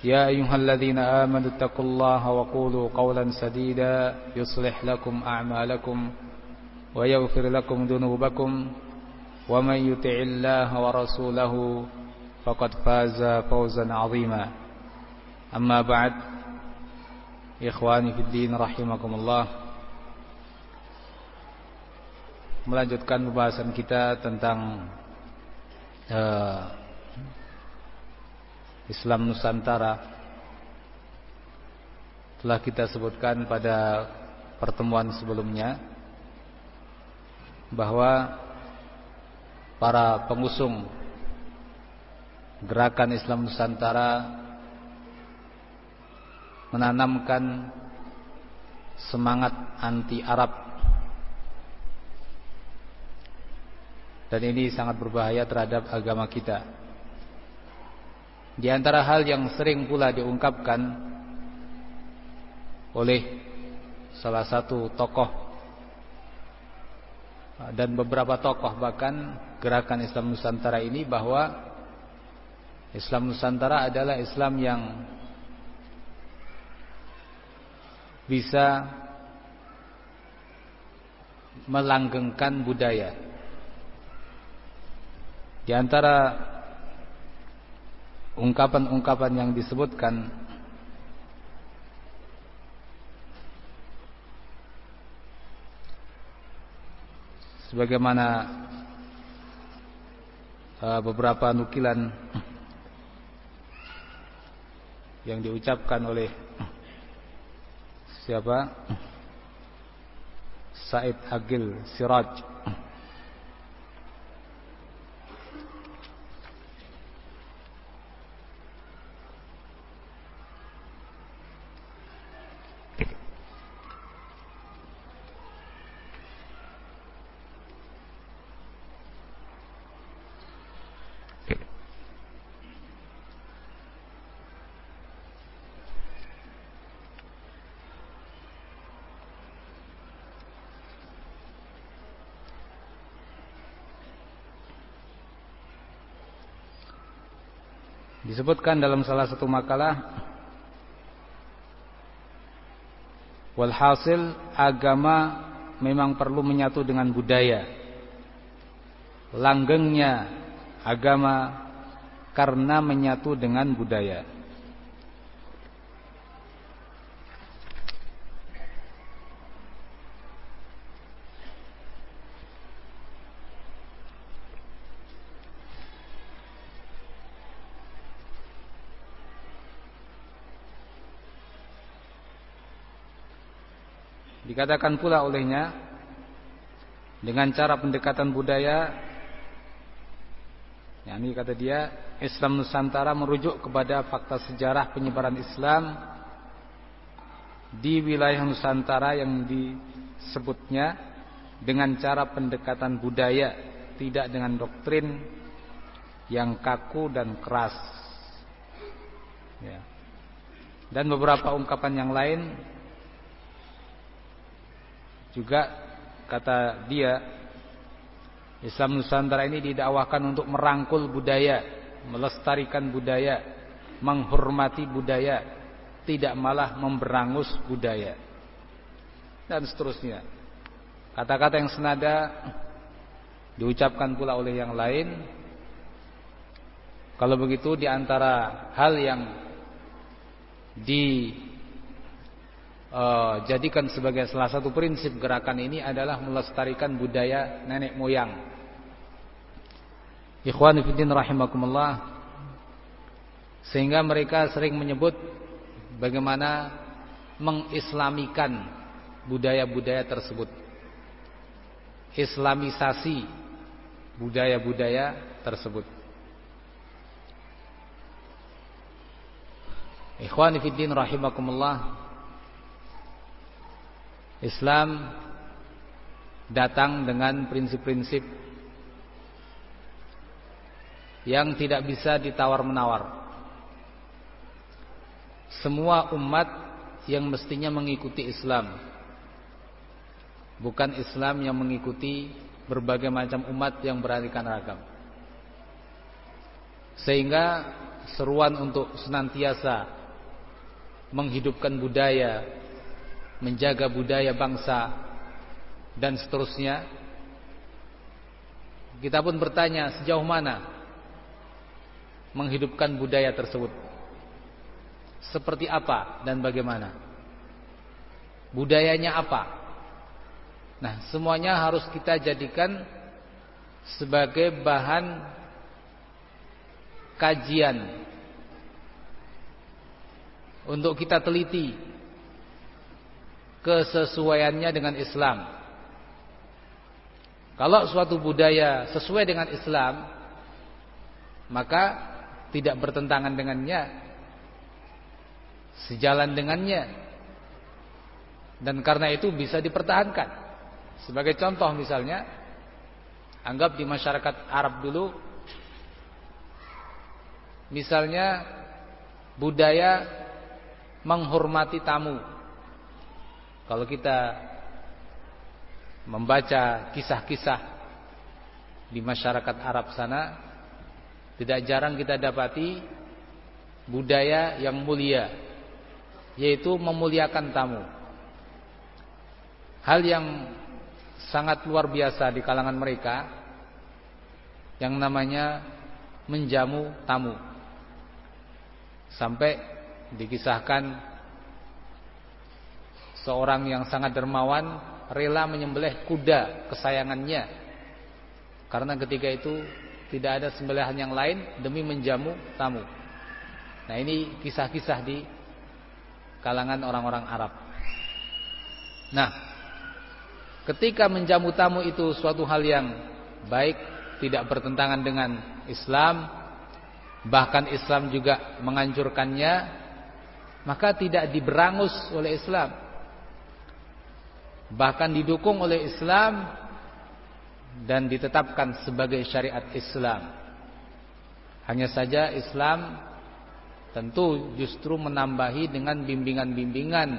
يا أيها الذين آمنوا اتقوا الله وقولوا قولا سديدا يصلح لكم أعمالكم ويغفر لكم ذنوبكم ومن يطع الله ورسوله فقد فاز فوزا عظيما. أما بعد إخواني في الدين رحمكم الله melanjutkan pembahasan kita tentang uh, Islam Nusantara telah kita sebutkan pada pertemuan sebelumnya bahwa para pengusung gerakan Islam Nusantara menanamkan semangat anti Arab dan ini sangat berbahaya terhadap agama kita. Di antara hal yang sering pula diungkapkan oleh salah satu tokoh dan beberapa tokoh bahkan gerakan Islam Nusantara ini bahwa Islam Nusantara adalah Islam yang bisa melanggengkan budaya. Di antara ungkapan-ungkapan yang disebutkan sebagaimana uh, beberapa nukilan yang diucapkan oleh siapa? Said Agil Siraj Disebutkan dalam salah satu makalah Walhasil agama memang perlu menyatu dengan budaya. Langgengnya agama karena menyatu dengan budaya Dikatakan pula olehnya dengan cara pendekatan budaya ya ini kata dia Islam Nusantara merujuk kepada fakta sejarah penyebaran Islam di wilayah Nusantara yang disebutnya dengan cara pendekatan budaya tidak dengan doktrin yang kaku dan keras ya. dan beberapa ungkapan yang lain juga kata dia Islam Nusantara ini didakwahkan untuk merangkul budaya, melestarikan budaya, menghormati budaya, tidak malah memberangus budaya. Dan seterusnya. Kata-kata yang senada diucapkan pula oleh yang lain. Kalau begitu di antara hal yang dijadikan uh, sebagai salah satu prinsip gerakan ini adalah melestarikan budaya nenek moyang. Ikhwan fillah rahimakumullah. Sehingga mereka sering menyebut bagaimana mengislamikan budaya-budaya tersebut. Islamisasi budaya-budaya tersebut. Ikhwani fiddin rahimakumullah. Islam datang dengan prinsip-prinsip yang tidak bisa ditawar-menawar. Semua umat yang mestinya mengikuti Islam bukan Islam yang mengikuti berbagai macam umat yang beraneka ragam. Sehingga seruan untuk senantiasa menghidupkan budaya, menjaga budaya bangsa dan seterusnya. Kita pun bertanya sejauh mana menghidupkan budaya tersebut. Seperti apa dan bagaimana? Budayanya apa? Nah, semuanya harus kita jadikan sebagai bahan kajian untuk kita teliti kesesuaiannya dengan Islam. Kalau suatu budaya sesuai dengan Islam, maka tidak bertentangan dengannya, sejalan dengannya, dan karena itu bisa dipertahankan. Sebagai contoh misalnya, anggap di masyarakat Arab dulu, misalnya budaya menghormati tamu. Kalau kita membaca kisah-kisah di masyarakat Arab sana, tidak jarang kita dapati budaya yang mulia, yaitu memuliakan tamu. Hal yang sangat luar biasa di kalangan mereka yang namanya menjamu tamu. Sampai dikisahkan seorang yang sangat dermawan rela menyembelih kuda kesayangannya karena ketika itu tidak ada sembelihan yang lain demi menjamu tamu. Nah, ini kisah-kisah di kalangan orang-orang Arab. Nah, Ketika menjamu tamu itu suatu hal yang baik, tidak bertentangan dengan Islam, bahkan Islam juga menganjurkannya, maka tidak diberangus oleh Islam. Bahkan didukung oleh Islam dan ditetapkan sebagai syariat Islam. Hanya saja Islam tentu justru menambahi dengan bimbingan-bimbingan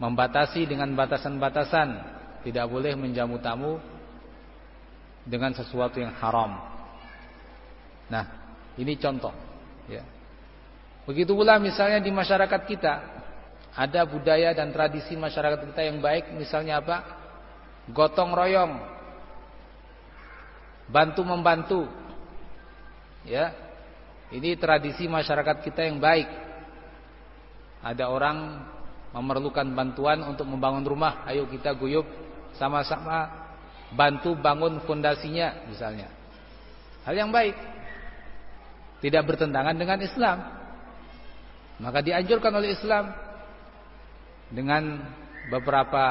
membatasi dengan batasan-batasan, tidak boleh menjamu tamu dengan sesuatu yang haram. Nah, ini contoh, ya. Begitu pula misalnya di masyarakat kita ada budaya dan tradisi masyarakat kita yang baik, misalnya apa? Gotong royong, bantu membantu, ya. Ini tradisi masyarakat kita yang baik. Ada orang memerlukan bantuan untuk membangun rumah, ayo kita guyup sama-sama bantu bangun fondasinya misalnya. Hal yang baik. Tidak bertentangan dengan Islam. Maka dianjurkan oleh Islam dengan beberapa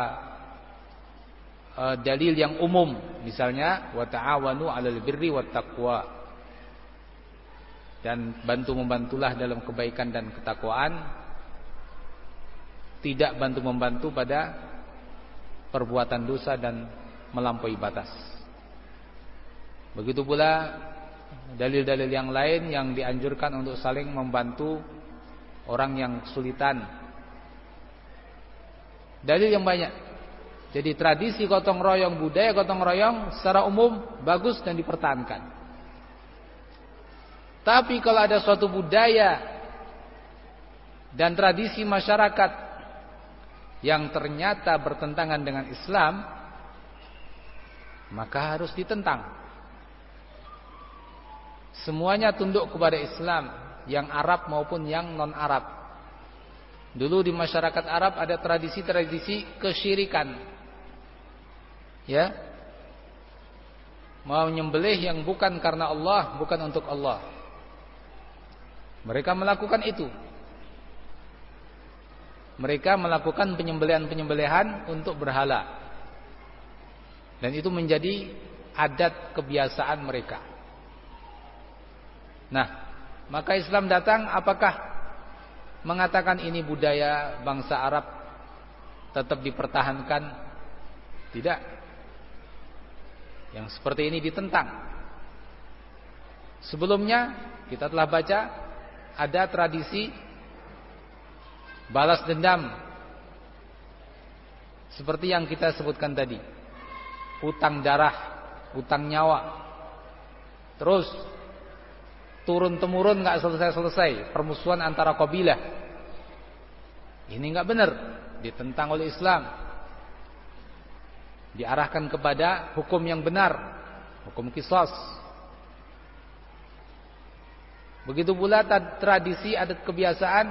uh, dalil yang umum, misalnya wa ta'awanu 'alal birri wat. Dan bantu membantulah dalam kebaikan dan ketakwaan tidak bantu membantu pada perbuatan dosa dan melampaui batas. Begitu pula dalil-dalil yang lain yang dianjurkan untuk saling membantu orang yang kesulitan. Dalil yang banyak. Jadi tradisi gotong royong, budaya gotong royong secara umum bagus dan dipertahankan. Tapi kalau ada suatu budaya dan tradisi masyarakat yang ternyata bertentangan dengan Islam maka harus ditentang. Semuanya tunduk kepada Islam, yang Arab maupun yang non-Arab. Dulu di masyarakat Arab ada tradisi-tradisi kesyirikan. Ya. Mau nyembelih yang bukan karena Allah, bukan untuk Allah. Mereka melakukan itu. Mereka melakukan penyembelihan-penyembelihan untuk berhala. Dan itu menjadi adat kebiasaan mereka. Nah, maka Islam datang apakah mengatakan ini budaya bangsa Arab tetap dipertahankan? Tidak. Yang seperti ini ditentang. Sebelumnya kita telah baca ada tradisi balas dendam seperti yang kita sebutkan tadi utang darah, utang nyawa. Terus turun temurun nggak selesai-selesai permusuhan antara kabilah. Ini nggak benar, ditentang oleh Islam. Diarahkan kepada hukum yang benar, hukum kisos. Begitu pula tradisi adat kebiasaan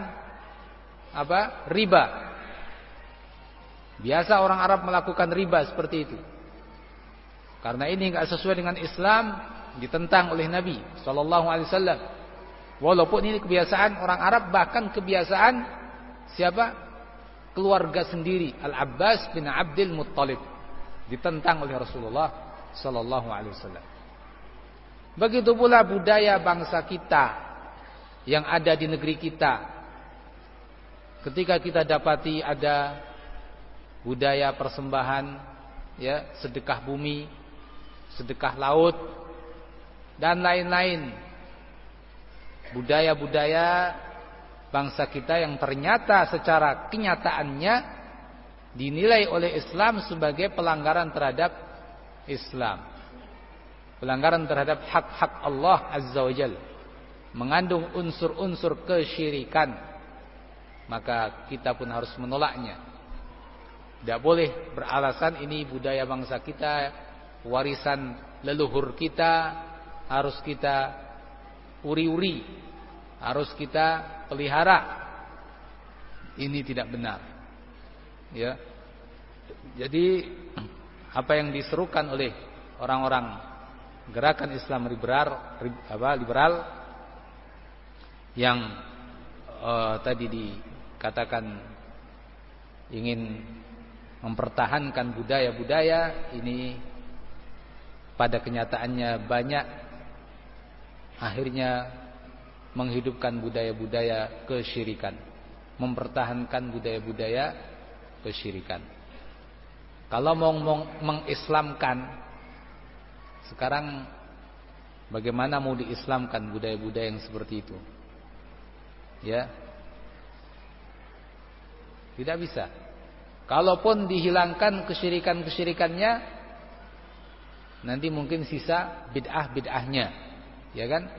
apa? riba. Biasa orang Arab melakukan riba seperti itu. Karena ini enggak sesuai dengan Islam, ditentang oleh Nabi sallallahu alaihi wasallam. Walaupun ini kebiasaan orang Arab bahkan kebiasaan siapa? Keluarga sendiri Al-Abbas bin Abdul Muttalib ditentang oleh Rasulullah sallallahu alaihi wasallam. Begitu pula budaya bangsa kita yang ada di negeri kita. Ketika kita dapati ada budaya persembahan ya sedekah bumi sedekah laut dan lain-lain budaya-budaya bangsa kita yang ternyata secara kenyataannya dinilai oleh Islam sebagai pelanggaran terhadap Islam. Pelanggaran terhadap hak-hak Allah Azza wa Jal. Mengandung unsur-unsur kesyirikan. Maka kita pun harus menolaknya. Tidak boleh beralasan ini budaya bangsa kita warisan leluhur kita harus kita uri-uri, harus kita pelihara. Ini tidak benar. Ya. Jadi apa yang diserukan oleh orang-orang gerakan Islam liberal apa liberal yang uh, tadi dikatakan ingin mempertahankan budaya-budaya ini pada kenyataannya banyak akhirnya menghidupkan budaya-budaya kesyirikan, mempertahankan budaya-budaya kesyirikan. Kalau mau mengislamkan sekarang bagaimana mau diislamkan budaya-budaya yang seperti itu? Ya. Tidak bisa. Kalaupun dihilangkan kesyirikan-kesyirikannya Nanti mungkin sisa bid'ah-bid'ahnya. Ya kan?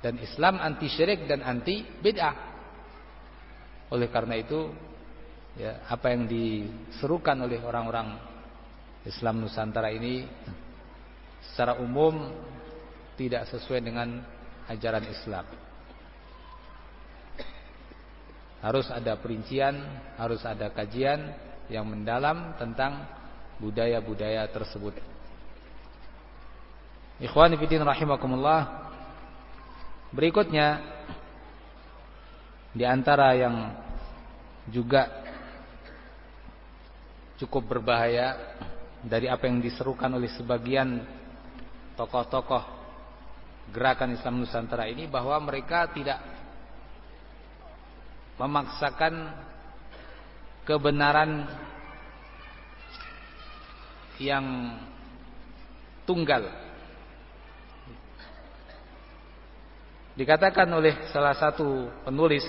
Dan Islam anti syirik dan anti bid'ah. Oleh karena itu ya, apa yang diserukan oleh orang-orang Islam Nusantara ini secara umum tidak sesuai dengan ajaran Islam. Harus ada perincian, harus ada kajian yang mendalam tentang budaya-budaya tersebut. Ikhwani fillah rahimakumullah. Berikutnya di antara yang juga cukup berbahaya dari apa yang diserukan oleh sebagian tokoh-tokoh gerakan Islam Nusantara ini bahwa mereka tidak memaksakan kebenaran yang tunggal. Dikatakan oleh salah satu penulis.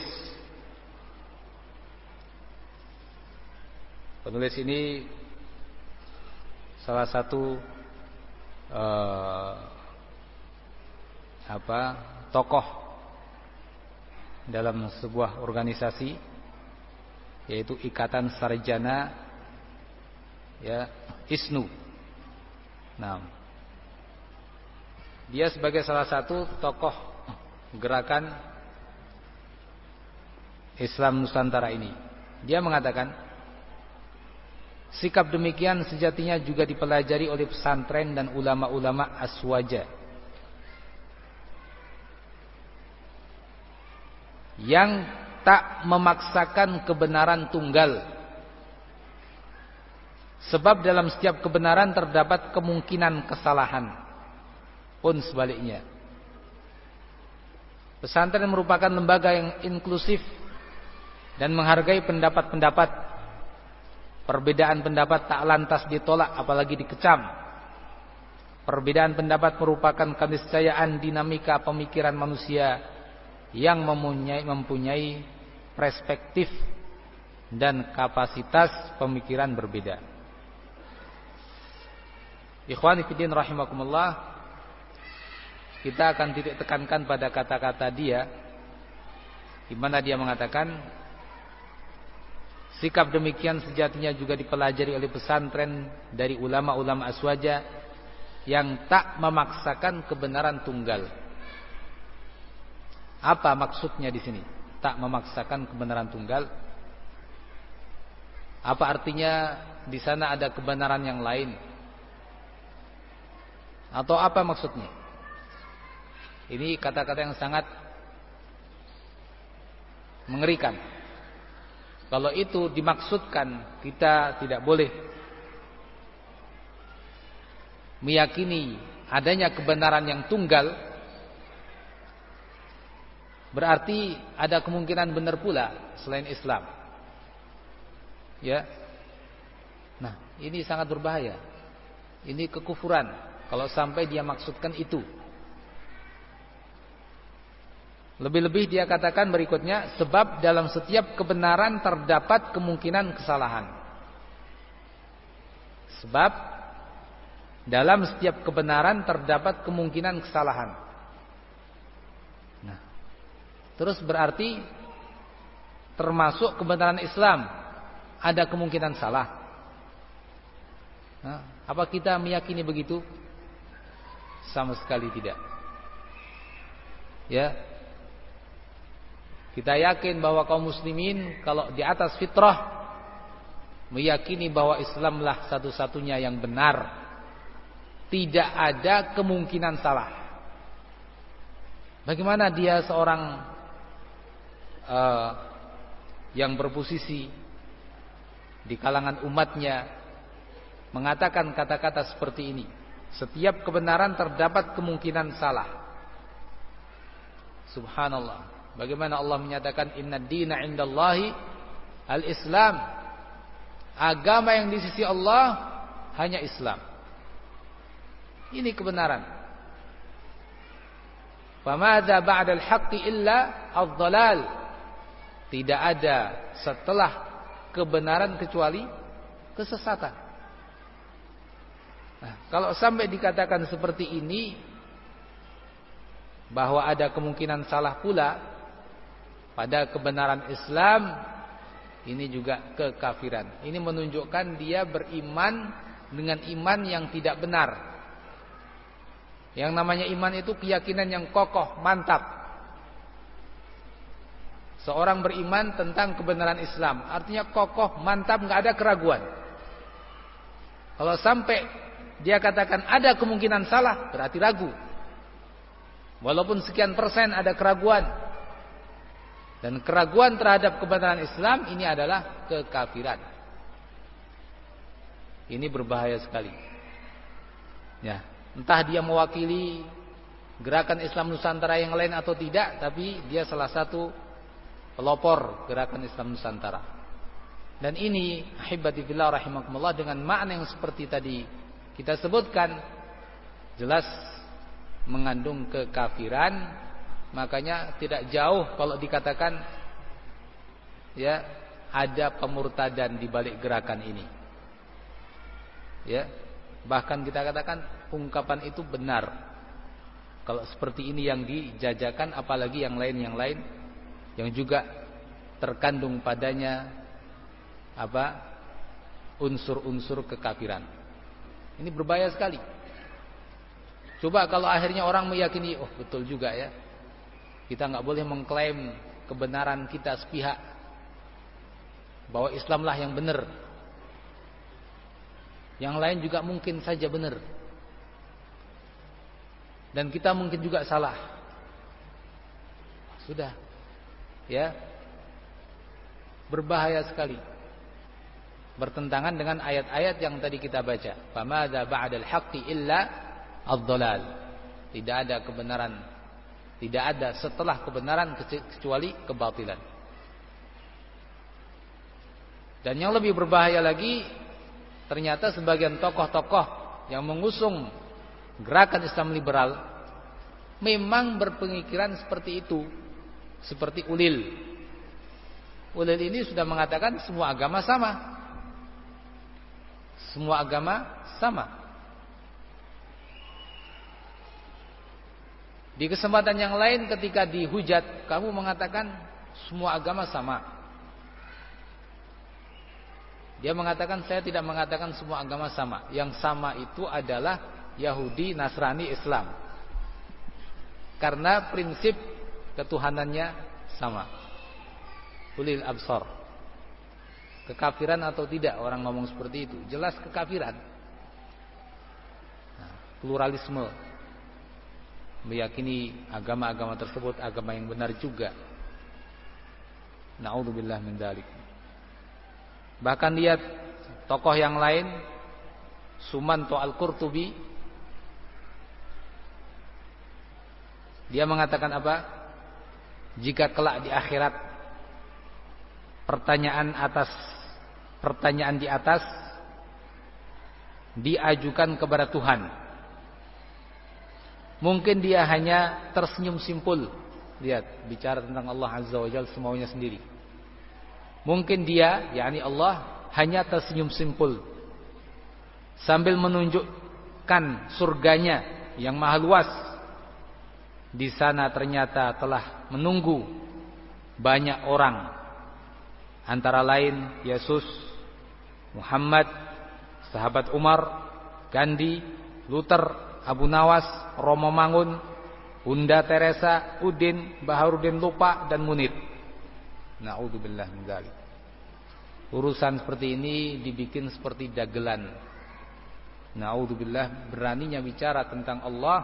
Penulis ini salah satu uh, apa tokoh dalam sebuah organisasi yaitu Ikatan Sarjana ya Isnu. Nah, dia sebagai salah satu tokoh gerakan Islam Nusantara ini. Dia mengatakan, sikap demikian sejatinya juga dipelajari oleh pesantren dan ulama-ulama aswaja. Yang tak memaksakan kebenaran tunggal Sebab dalam setiap kebenaran terdapat kemungkinan kesalahan pun sebaliknya. Pesantren merupakan lembaga yang inklusif dan menghargai pendapat-pendapat. Perbedaan pendapat tak lantas ditolak apalagi dikecam. Perbedaan pendapat merupakan keniscayaan dinamika pemikiran manusia yang mempunyai, mempunyai perspektif dan kapasitas pemikiran berbeda. Ikhwani fiddin rahimakumullah. Kita akan titik tekankan pada kata-kata dia di mana dia mengatakan sikap demikian sejatinya juga dipelajari oleh pesantren dari ulama-ulama aswaja yang tak memaksakan kebenaran tunggal. Apa maksudnya di sini? Tak memaksakan kebenaran tunggal. Apa artinya di sana ada kebenaran yang lain? Atau apa maksudnya? Ini kata-kata yang sangat mengerikan. Kalau itu dimaksudkan kita tidak boleh meyakini adanya kebenaran yang tunggal berarti ada kemungkinan benar pula selain Islam. Ya. Nah, ini sangat berbahaya. Ini kekufuran. Kalau sampai dia maksudkan itu. Lebih-lebih dia katakan berikutnya sebab dalam setiap kebenaran terdapat kemungkinan kesalahan. Sebab dalam setiap kebenaran terdapat kemungkinan kesalahan. Nah, terus berarti termasuk kebenaran Islam ada kemungkinan salah. Nah, apa kita meyakini begitu? Sama sekali tidak. Ya. Kita yakin bahwa kaum muslimin kalau di atas fitrah meyakini bahwa Islamlah satu-satunya yang benar. Tidak ada kemungkinan salah. Bagaimana dia seorang uh, yang berposisi di kalangan umatnya mengatakan kata-kata seperti ini? Setiap kebenaran terdapat kemungkinan salah. Subhanallah. Bagaimana Allah menyatakan inna dina indallahi al-Islam. Agama yang di sisi Allah hanya Islam. Ini kebenaran. Famadza ba'da al-haqqi illa ad-dhalal. Tidak ada setelah kebenaran kecuali kesesatan. Nah, kalau sampai dikatakan seperti ini bahwa ada kemungkinan salah pula pada kebenaran Islam ini juga kekafiran. Ini menunjukkan dia beriman dengan iman yang tidak benar. Yang namanya iman itu keyakinan yang kokoh, mantap. Seorang beriman tentang kebenaran Islam, artinya kokoh, mantap, nggak ada keraguan. Kalau sampai dia katakan ada kemungkinan salah, berarti ragu. Walaupun sekian persen ada keraguan. Dan keraguan terhadap kebenaran Islam ini adalah kekafiran. Ini berbahaya sekali. Ya, entah dia mewakili gerakan Islam Nusantara yang lain atau tidak, tapi dia salah satu pelopor gerakan Islam Nusantara. Dan ini ahibati fillah rahimakumullah dengan makna yang seperti tadi kita sebutkan jelas mengandung kekafiran makanya tidak jauh kalau dikatakan ya ada pemurtadan di balik gerakan ini ya bahkan kita katakan ungkapan itu benar kalau seperti ini yang dijajakan apalagi yang lain yang lain yang juga terkandung padanya apa unsur-unsur kekafiran ini berbahaya sekali. Coba kalau akhirnya orang meyakini, oh betul juga ya. Kita nggak boleh mengklaim kebenaran kita sepihak bahwa Islamlah yang benar. Yang lain juga mungkin saja benar. Dan kita mungkin juga salah. Sudah. Ya. Berbahaya sekali. Bertentangan dengan ayat-ayat yang tadi kita baca. Famadza ba'dal haqqi illa ad-dhalal. Tidak ada kebenaran tidak ada setelah kebenaran kecuali kebatilan. Dan yang lebih berbahaya lagi, ternyata sebagian tokoh-tokoh yang mengusung gerakan Islam liberal memang berpemikiran seperti itu, seperti Ulil. Ulil ini sudah mengatakan semua agama sama. Semua agama sama. Di kesempatan yang lain ketika dihujat, kamu mengatakan semua agama sama. Dia mengatakan saya tidak mengatakan semua agama sama. Yang sama itu adalah Yahudi, Nasrani, Islam. Karena prinsip ketuhanannya sama. Ulil absar. Kekafiran atau tidak orang ngomong seperti itu? Jelas kekafiran. Nah, pluralisme meyakini agama-agama tersebut agama yang benar juga. Nauzubillah min dzalik. Bahkan lihat tokoh yang lain Sumanto Al-Qurtubi dia mengatakan apa? Jika kelak di akhirat pertanyaan atas pertanyaan di atas diajukan kepada Tuhan Mungkin dia hanya tersenyum simpul. Lihat, bicara tentang Allah Azza wa Jalla semaunya sendiri. Mungkin dia, yakni Allah, hanya tersenyum simpul. Sambil menunjukkan surganya yang maha luas. Di sana ternyata telah menunggu banyak orang. Antara lain Yesus, Muhammad, sahabat Umar, Gandhi, Luther, Abu Nawas, Romo Mangun, Bunda Teresa, Udin, Baharudin Lupa dan Munir. Nauzubillah min. Urusan seperti ini dibikin seperti dagelan. Nauzubillah beraninya bicara tentang Allah,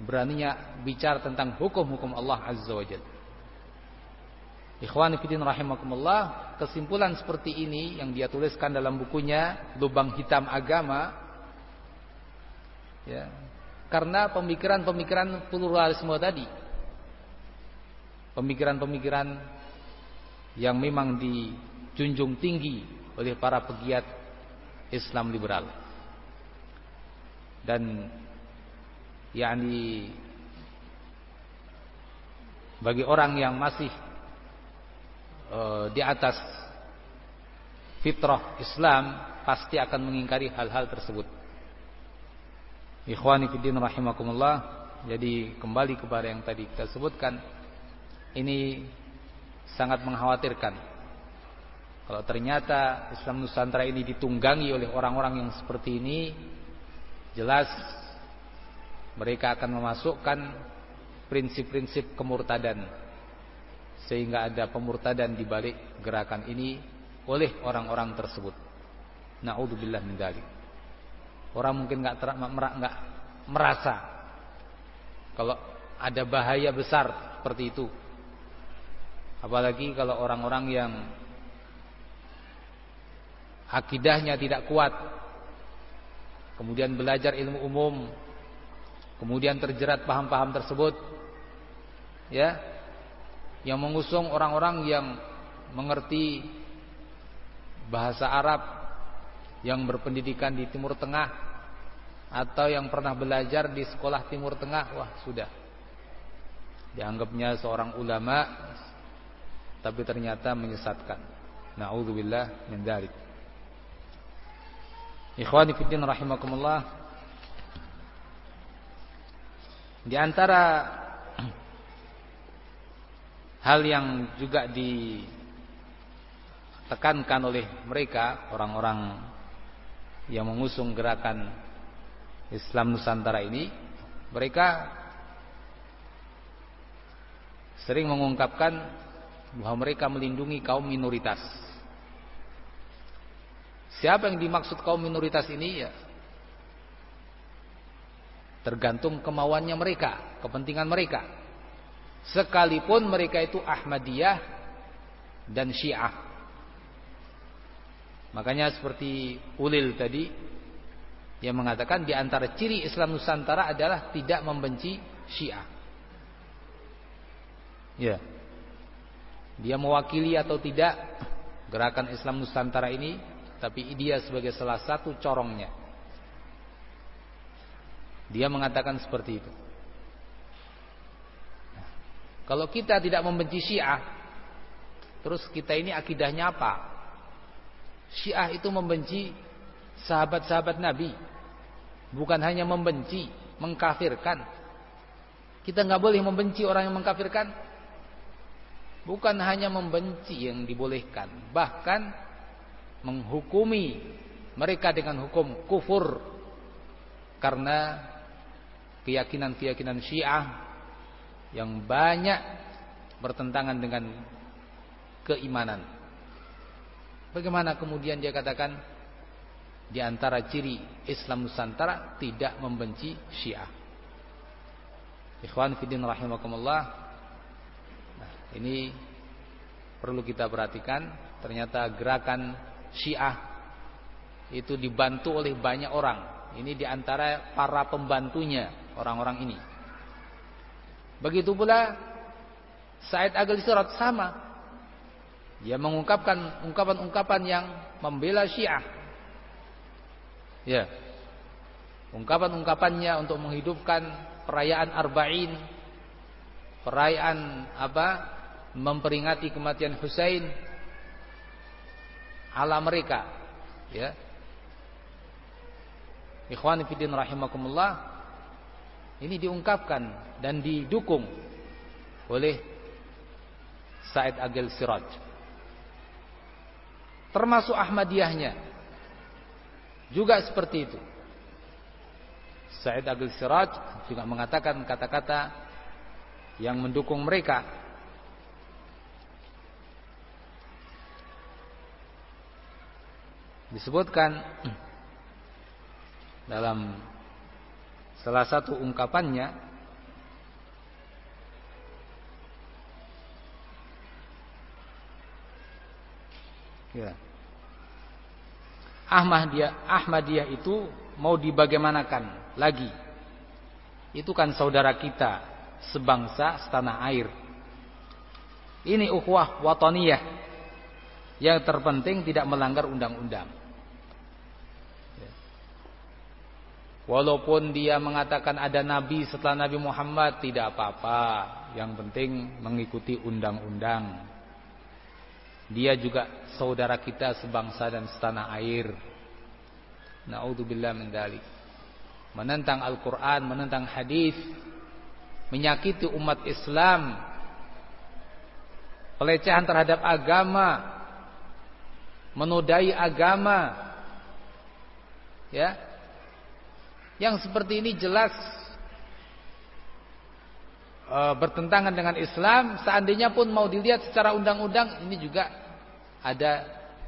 beraninya bicara tentang hukum-hukum Allah Azza wa Jalla. Ikhwani fillah rahimakumullah, kesimpulan seperti ini yang dia tuliskan dalam bukunya Lubang Hitam Agama Ya. Karena pemikiran-pemikiran pluralisme tadi. Pemikiran-pemikiran yang memang dijunjung tinggi oleh para pegiat Islam liberal. Dan yakni bagi orang yang masih uh, di atas fitrah Islam pasti akan mengingkari hal-hal tersebut. Ikhwani fiddin rahimakumullah. Jadi kembali kepada yang tadi kita sebutkan ini sangat mengkhawatirkan. Kalau ternyata Islam Nusantara ini ditunggangi oleh orang-orang yang seperti ini, jelas mereka akan memasukkan prinsip-prinsip kemurtadan sehingga ada pemurtadan di balik gerakan ini oleh orang-orang tersebut. Nauzubillah min dzalik. Orang mungkin nggak nggak merasa kalau ada bahaya besar seperti itu. Apalagi kalau orang-orang yang akidahnya tidak kuat, kemudian belajar ilmu umum, kemudian terjerat paham-paham tersebut, ya, yang mengusung orang-orang yang mengerti bahasa Arab yang berpendidikan di Timur Tengah atau yang pernah belajar di sekolah Timur Tengah, wah sudah. Dianggapnya seorang ulama tapi ternyata menyesatkan. Nauzubillah min dzalik. Ikhwani fillah rahimakumullah. Di antara hal yang juga ditekankan oleh mereka orang-orang yang mengusung gerakan Islam Nusantara ini mereka sering mengungkapkan bahwa mereka melindungi kaum minoritas. Siapa yang dimaksud kaum minoritas ini ya tergantung kemauannya mereka, kepentingan mereka. Sekalipun mereka itu Ahmadiyah dan Syiah. Makanya seperti Ulil tadi yang mengatakan di antara ciri Islam Nusantara adalah tidak membenci Syiah. Ya. Dia mewakili atau tidak gerakan Islam Nusantara ini, tapi dia sebagai salah satu corongnya. Dia mengatakan seperti itu. Nah, kalau kita tidak membenci Syiah, terus kita ini akidahnya apa? Syiah itu membenci sahabat-sahabat Nabi, bukan hanya membenci, mengkafirkan. Kita nggak boleh membenci orang yang mengkafirkan. Bukan hanya membenci yang dibolehkan, bahkan menghukumi mereka dengan hukum kufur karena keyakinan-keyakinan Syiah yang banyak bertentangan dengan keimanan. Bagaimana kemudian dia katakan di antara ciri Islam Nusantara tidak membenci Syiah. Ikhwan fillah rahimakumullah. Nah, ini perlu kita perhatikan, ternyata gerakan Syiah itu dibantu oleh banyak orang. Ini di antara para pembantunya orang-orang ini. Begitu pula Said Agil Sirat sama. Dia mengungkapkan ungkapan-ungkapan yang membela Syiah. Ya. Ungkapan-ungkapannya untuk menghidupkan perayaan Arba'in, perayaan apa? Memperingati kematian Husain ala mereka, ya. Ikhwani fillah rahimakumullah, ini diungkapkan dan didukung oleh Said Agil Siraj. Termasuk Ahmadiyahnya. Juga seperti itu. Said Agil Siraj juga mengatakan kata-kata yang mendukung mereka. Disebutkan dalam Salah satu ungkapannya ya. Ahmadiyah Ahmadiyah itu mau dibagaimanakan lagi. Itu kan saudara kita sebangsa setanah air. Ini ukhuwah wataniyah yang terpenting tidak melanggar undang-undang. Walaupun dia mengatakan ada nabi setelah Nabi Muhammad tidak apa-apa, yang penting mengikuti undang-undang. Dia juga saudara kita sebangsa dan setanah air. Nauzubillah min. Menentang Al-Qur'an, menentang hadis, menyakiti umat Islam, pelecehan terhadap agama, menodai agama. Ya, yang seperti ini jelas e, bertentangan dengan Islam. Seandainya pun mau dilihat secara undang-undang, ini juga ada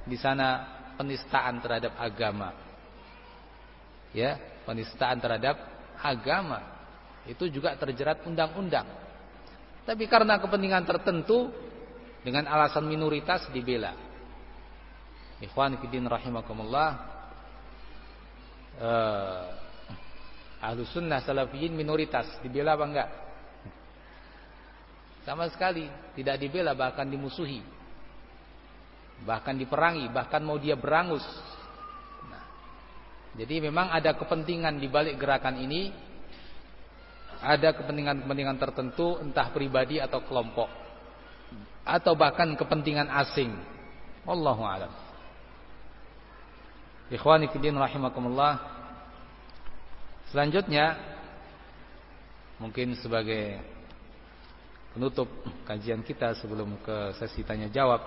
di sana penistaan terhadap agama. Ya, penistaan terhadap agama. Itu juga terjerat undang-undang. Tapi karena kepentingan tertentu dengan alasan minoritas dibela. Ikhwan fillah rahimakumullah. Uh, Ahlu sunnah salafiyin minoritas Dibela apa enggak? Sama sekali Tidak dibela bahkan dimusuhi Bahkan diperangi Bahkan mau dia berangus. Nah, Jadi memang ada kepentingan di balik gerakan ini. Ada kepentingan-kepentingan tertentu Entah pribadi atau kelompok. Atau bahkan kepentingan asing. Wallahu a'lam. Ikhwani fiddin rahimakumullah. Selanjutnya mungkin sebagai penutup kajian kita sebelum ke sesi tanya jawab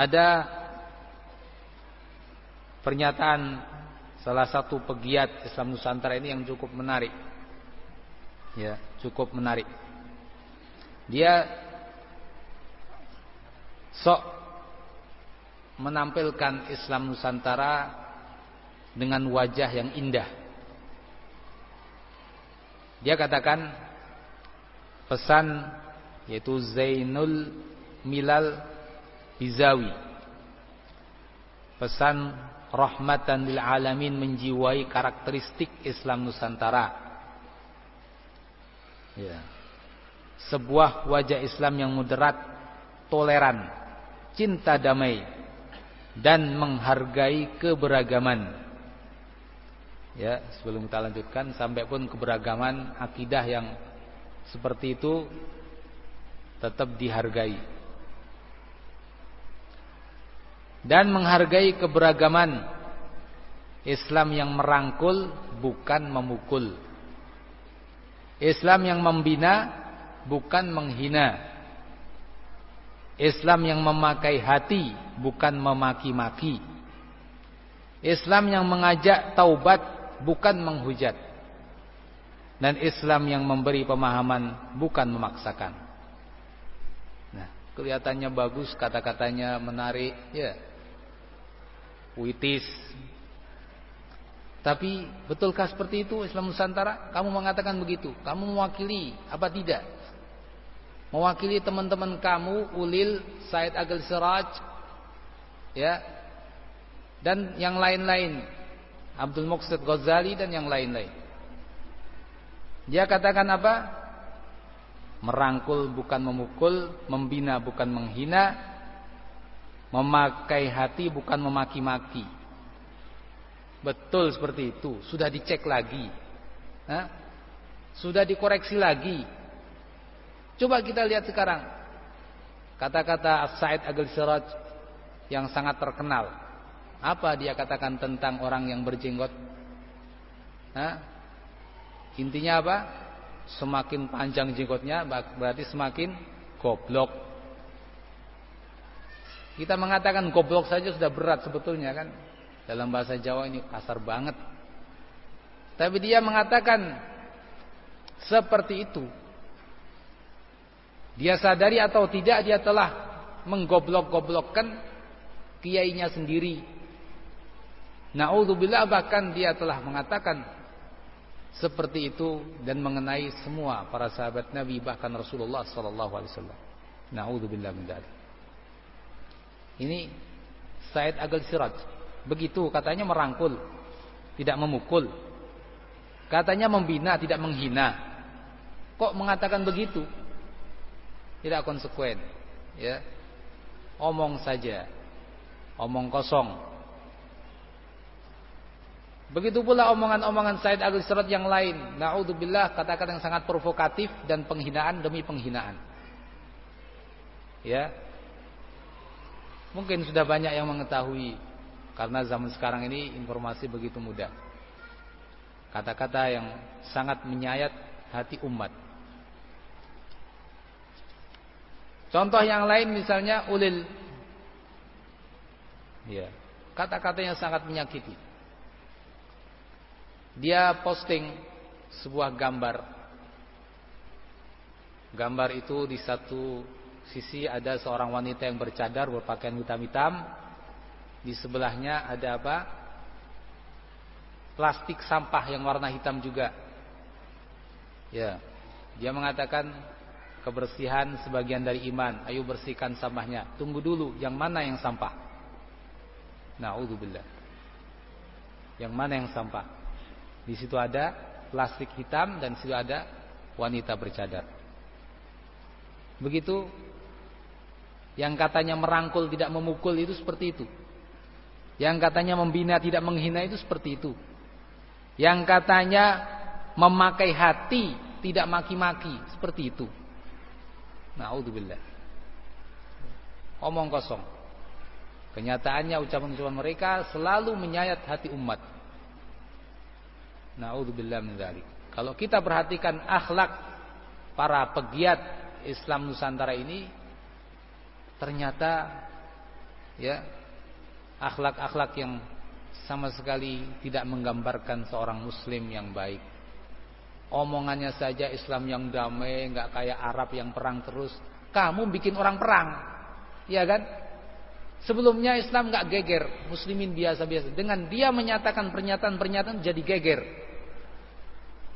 ada pernyataan salah satu pegiat Islam Nusantara ini yang cukup menarik. Ya, cukup menarik. Dia sok menampilkan Islam Nusantara dengan wajah yang indah. Dia katakan pesan yaitu Zainul Milal Bizawi. Pesan rahmatan lil alamin menjiwai karakteristik Islam Nusantara. Ya. Sebuah wajah Islam yang moderat, toleran, cinta damai dan menghargai keberagaman. Ya, sebelum kita lanjutkan sampai pun keberagaman akidah yang seperti itu tetap dihargai. Dan menghargai keberagaman Islam yang merangkul bukan memukul. Islam yang membina bukan menghina. Islam yang memakai hati bukan memaki-maki. Islam yang mengajak taubat bukan menghujat. Dan Islam yang memberi pemahaman bukan memaksakan. Nah, kelihatannya bagus, kata-katanya menarik, ya. Puitis. Tapi betulkah seperti itu Islam Nusantara? Kamu mengatakan begitu. Kamu mewakili apa tidak? Mewakili teman-teman kamu Ulil, Said Agil Siraj, ya, dan yang lain-lain, Abdul Muqsid Ghazali dan yang lain-lain. Dia katakan apa? Merangkul bukan memukul, membina bukan menghina, memakai hati bukan memaki-maki. Betul seperti itu, sudah dicek lagi. Hah? Sudah dikoreksi lagi. Coba kita lihat sekarang. Kata-kata Said Agil Siraj yang sangat terkenal. Apa dia katakan tentang orang yang berjenggot? Hah? Intinya apa? Semakin panjang jenggotnya berarti semakin goblok. Kita mengatakan goblok saja sudah berat sebetulnya kan. Dalam bahasa Jawa ini kasar banget. Tapi dia mengatakan seperti itu. Dia sadari atau tidak dia telah menggoblok-goblokkan kiainya sendiri. Naudzubillah bahkan dia telah mengatakan seperti itu dan mengenai semua para sahabat Nabi bahkan Rasulullah sallallahu alaihi wasallam. Nauzubillah min dzalik. Ini Said Agil Siraj. Begitu katanya merangkul, tidak memukul. Katanya membina, tidak menghina. Kok mengatakan begitu? Tidak konsekuen, ya. Omong saja. Omong kosong. Begitu pula omongan-omongan Said Agil Sirat yang lain. Na'udzubillah kata-kata yang sangat provokatif dan penghinaan demi penghinaan. Ya. Mungkin sudah banyak yang mengetahui karena zaman sekarang ini informasi begitu mudah. Kata-kata yang sangat menyayat hati umat. Contoh yang lain misalnya ulil. Ya. Kata-kata yang sangat menyakiti. Dia posting sebuah gambar. Gambar itu di satu sisi ada seorang wanita yang bercadar berpakaian hitam-hitam. Di sebelahnya ada apa? Plastik sampah yang warna hitam juga. Ya. Dia mengatakan kebersihan sebagian dari iman. Ayo bersihkan sampahnya. Tunggu dulu, yang mana yang sampah? Nauzubillah. Yang mana yang sampah? Di situ ada plastik hitam dan di situ ada wanita bercadar. Begitu yang katanya merangkul tidak memukul itu seperti itu. Yang katanya membina tidak menghina itu seperti itu. Yang katanya memakai hati tidak maki-maki seperti itu. Naudzubillah. Omong kosong. Kenyataannya ucapan-ucapan mereka selalu menyayat hati umat. Naudzubillah min dzalik. Kalau kita perhatikan akhlak para pegiat Islam Nusantara ini ternyata ya akhlak-akhlak yang sama sekali tidak menggambarkan seorang muslim yang baik. Omongannya saja Islam yang damai, nggak kayak Arab yang perang terus. Kamu bikin orang perang. Iya kan? Sebelumnya Islam nggak geger, muslimin biasa-biasa. Dengan dia menyatakan pernyataan-pernyataan jadi geger.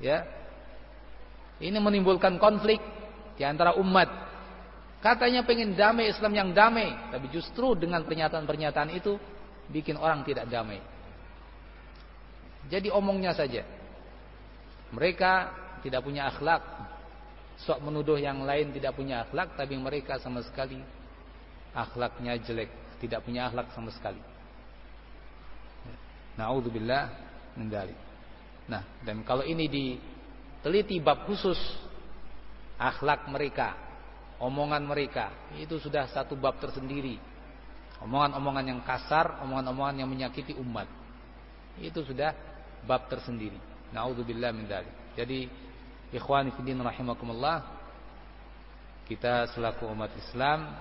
Ya. Ini menimbulkan konflik di antara umat. Katanya pengen damai Islam yang damai, tapi justru dengan pernyataan-pernyataan itu bikin orang tidak damai. Jadi omongnya saja. Mereka tidak punya akhlak. Sok menuduh yang lain tidak punya akhlak, tapi mereka sama sekali akhlaknya jelek, tidak punya akhlak sama sekali. Nauzubillah min Nah, dan kalau ini diteliti bab khusus akhlak mereka, omongan mereka, itu sudah satu bab tersendiri. Omongan-omongan yang kasar, omongan-omongan yang menyakiti umat. Itu sudah bab tersendiri. Nauzubillah min dzalik. Jadi ikhwani fillah rahimakumullah kita selaku umat Islam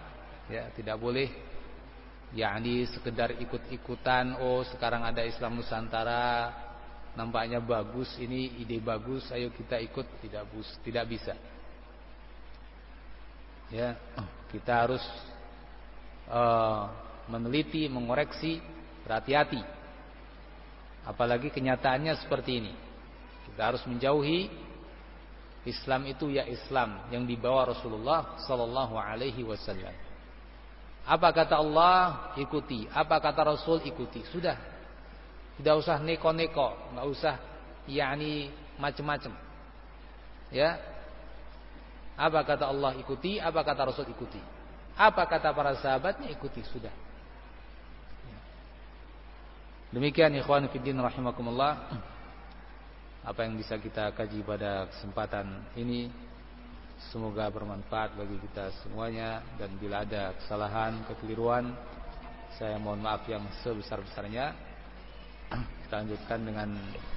ya tidak boleh yakni sekedar ikut-ikutan oh sekarang ada Islam Nusantara nampaknya bagus ini ide bagus ayo kita ikut tidak bus tidak bisa ya kita harus uh, meneliti mengoreksi berhati-hati Apalagi kenyataannya seperti ini. Kita harus menjauhi Islam itu ya Islam yang dibawa Rasulullah sallallahu alaihi wasallam. Apa kata Allah ikuti, apa kata Rasul ikuti. Sudah. Tidak usah neko-neko, enggak usah yakni macam-macam. Ya. Apa kata Allah ikuti, apa kata Rasul ikuti. Apa kata para sahabatnya ikuti, sudah. Demikian ikhwan fiddin rahimakumullah apa yang bisa kita kaji pada kesempatan ini semoga bermanfaat bagi kita semuanya dan bila ada kesalahan, kekeliruan saya mohon maaf yang sebesar-besarnya. Kita lanjutkan dengan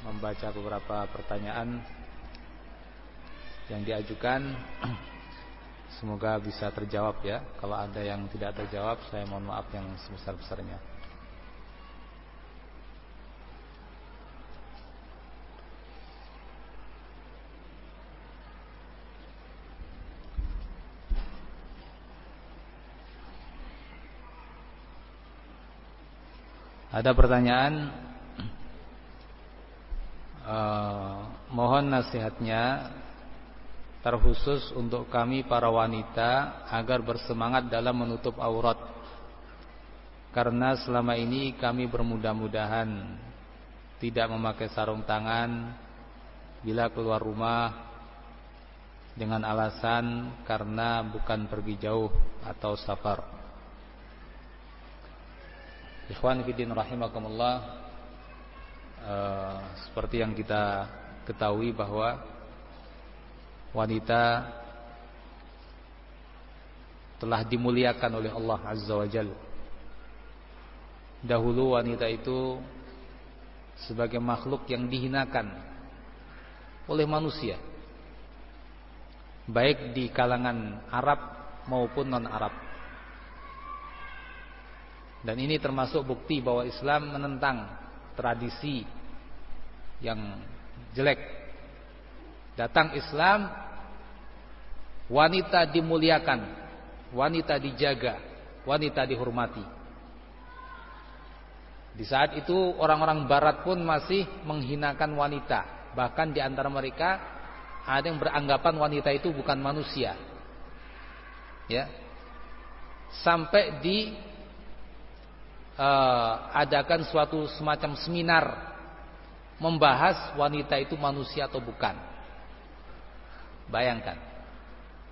membaca beberapa pertanyaan yang diajukan. Semoga bisa terjawab ya. Kalau ada yang tidak terjawab, saya mohon maaf yang sebesar-besarnya. Ada pertanyaan uh, Mohon nasihatnya Terkhusus untuk kami para wanita Agar bersemangat dalam menutup aurat. Karena selama ini kami bermudah-mudahan Tidak memakai sarung tangan Bila keluar rumah Dengan alasan Karena bukan pergi jauh Atau safar. Ikhwan Fidin Rahimakumullah uh, Seperti yang kita ketahui bahwa Wanita Telah dimuliakan oleh Allah Azza wa Jal Dahulu wanita itu Sebagai makhluk yang dihinakan Oleh manusia Baik di kalangan Arab maupun non-Arab dan ini termasuk bukti bahwa Islam menentang tradisi yang jelek. Datang Islam, wanita dimuliakan, wanita dijaga, wanita dihormati. Di saat itu orang-orang barat pun masih menghinakan wanita. Bahkan di antara mereka ada yang beranggapan wanita itu bukan manusia. Ya. Sampai di uh, adakan suatu semacam seminar membahas wanita itu manusia atau bukan. Bayangkan.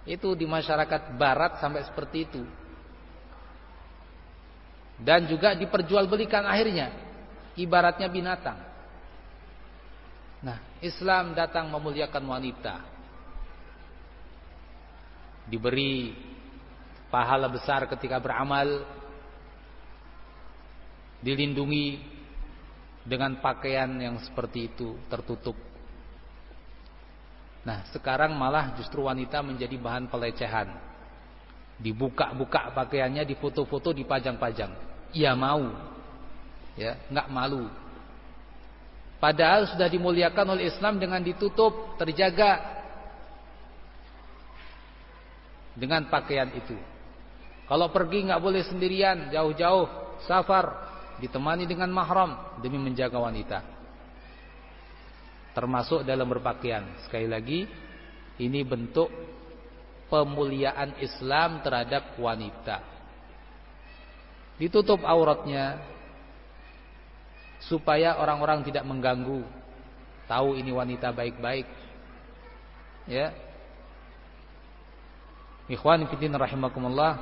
Itu di masyarakat barat sampai seperti itu. Dan juga diperjualbelikan akhirnya ibaratnya binatang. Nah, Islam datang memuliakan wanita. Diberi pahala besar ketika beramal dilindungi dengan pakaian yang seperti itu tertutup. Nah, sekarang malah justru wanita menjadi bahan pelecehan. Dibuka-buka pakaiannya, difoto-foto, dipajang-pajang. Ia mau. Ya, nggak malu. Padahal sudah dimuliakan oleh Islam dengan ditutup, terjaga dengan pakaian itu. Kalau pergi nggak boleh sendirian, jauh-jauh, safar, ditemani dengan mahram demi menjaga wanita. Termasuk dalam berpakaian. Sekali lagi, ini bentuk pemuliaan Islam terhadap wanita. Ditutup auratnya supaya orang-orang tidak mengganggu. Tahu ini wanita baik-baik. Ya. Ikhwan fillah rahimakumullah.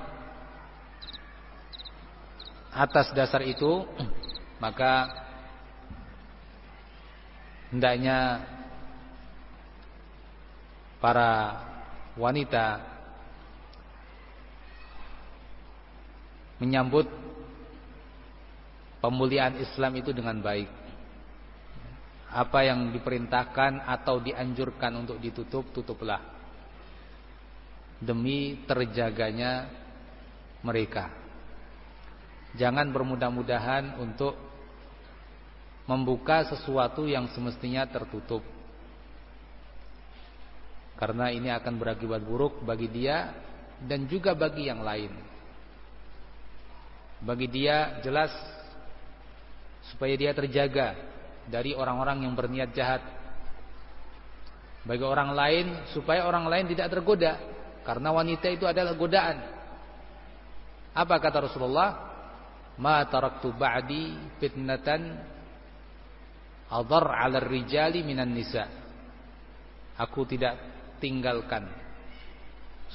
Atas dasar itu maka hendaknya para wanita menyambut pemuliaan Islam itu dengan baik. Apa yang diperintahkan atau dianjurkan untuk ditutup, tutuplah. Demi terjaganya mereka. Jangan bermudah-mudahan untuk membuka sesuatu yang semestinya tertutup. Karena ini akan berakibat buruk bagi dia dan juga bagi yang lain. Bagi dia jelas supaya dia terjaga dari orang-orang yang berniat jahat. Bagi orang lain supaya orang lain tidak tergoda karena wanita itu adalah godaan. Apa kata Rasulullah? Ma taraktu ba'di fitnatan adhar 'ala rijali minan nisa. Aku tidak tinggalkan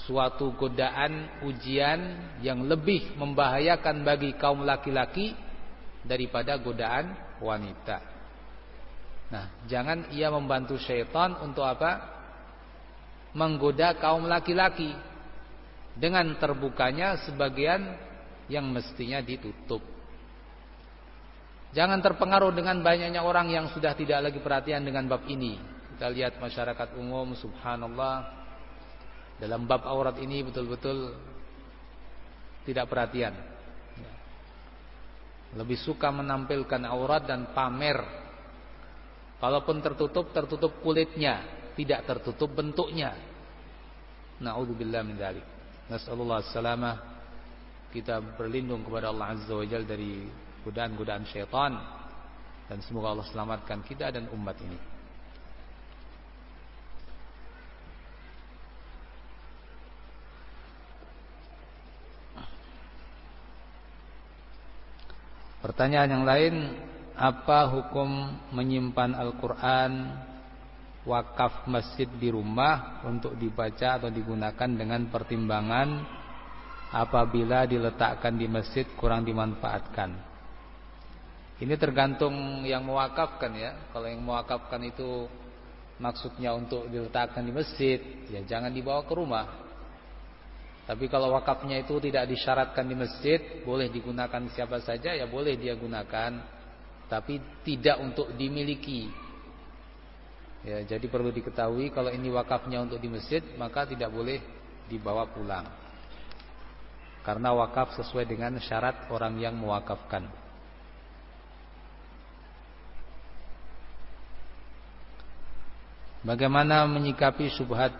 suatu godaan ujian yang lebih membahayakan bagi kaum laki-laki daripada godaan wanita. Nah, jangan ia membantu syaitan untuk apa? Menggoda kaum laki-laki dengan terbukanya sebagian yang mestinya ditutup. Jangan terpengaruh dengan banyaknya orang yang sudah tidak lagi perhatian dengan bab ini. Kita lihat masyarakat umum, subhanallah, dalam bab aurat ini betul-betul tidak perhatian. Lebih suka menampilkan aurat dan pamer. Kalaupun tertutup, tertutup kulitnya, tidak tertutup bentuknya. Nauzubillah min dzalik. Nasallallahu salamah. Kita berlindung kepada Allah Azza wa Jalla dari godaan-godaan syaitan dan semoga Allah selamatkan kita dan umat ini. Pertanyaan yang lain, apa hukum menyimpan Al-Quran wakaf masjid di rumah untuk dibaca atau digunakan dengan pertimbangan apabila diletakkan di masjid kurang dimanfaatkan? Ini tergantung yang mewakafkan ya. Kalau yang mewakafkan itu maksudnya untuk diletakkan di masjid, ya jangan dibawa ke rumah. Tapi kalau wakafnya itu tidak disyaratkan di masjid, boleh digunakan siapa saja, ya boleh dia gunakan. Tapi tidak untuk dimiliki. Ya, jadi perlu diketahui kalau ini wakafnya untuk di masjid, maka tidak boleh dibawa pulang. Karena wakaf sesuai dengan syarat orang yang mewakafkan. Bagaimana menyikapi subhat?